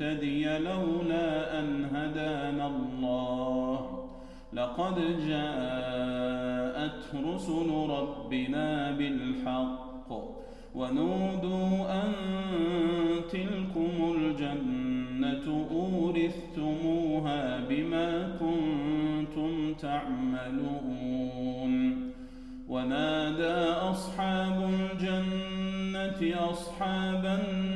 لنهتدي لولا أن هدانا الله. لقد جاءت رسل ربنا بالحق ونودوا أن تلكم الجنة أورثتموها بما كنتم تعملون. ونادى أصحاب الجنة أصحاب النار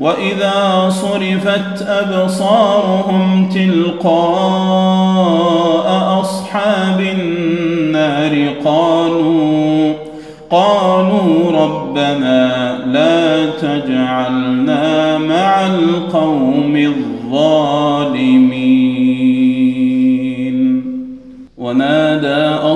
وإذا صرفت أبصارهم تلقاء أصحاب النار قالوا قالوا ربنا لا تجعلنا مع القوم الظالمين. ونادى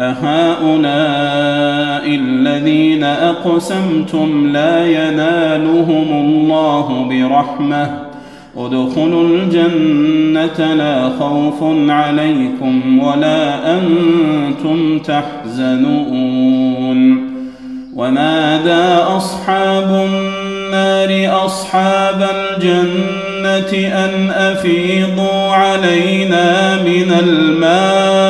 أهؤلاء الذين أقسمتم لا ينالهم الله برحمة. ادخلوا الجنة لا خوف عليكم ولا أنتم تحزنون. ونادى أصحاب النار أصحاب الجنة أن أفيضوا علينا من الماء.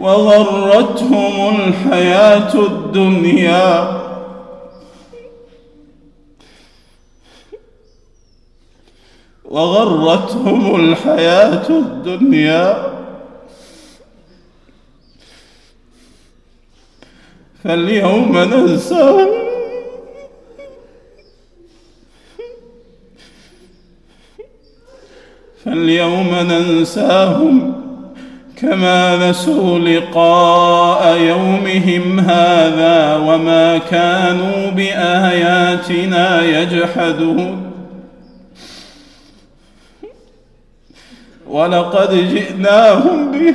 وغرتهم الحياة الدنيا. وغرتهم الحياة الدنيا. فاليوم ننساهم فاليوم ننساهم. كما نسوا لقاء يومهم هذا وما كانوا بآياتنا يجحدون. ولقد جئناهم به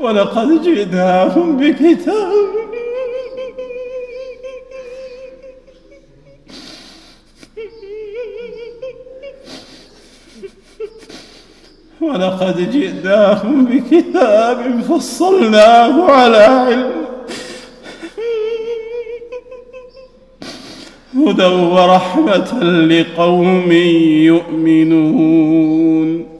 ولقد جئناهم بكتاب. ولقد جئناهم بكتاب فصلناه على علم. هدى ورحمة لقوم يؤمنون.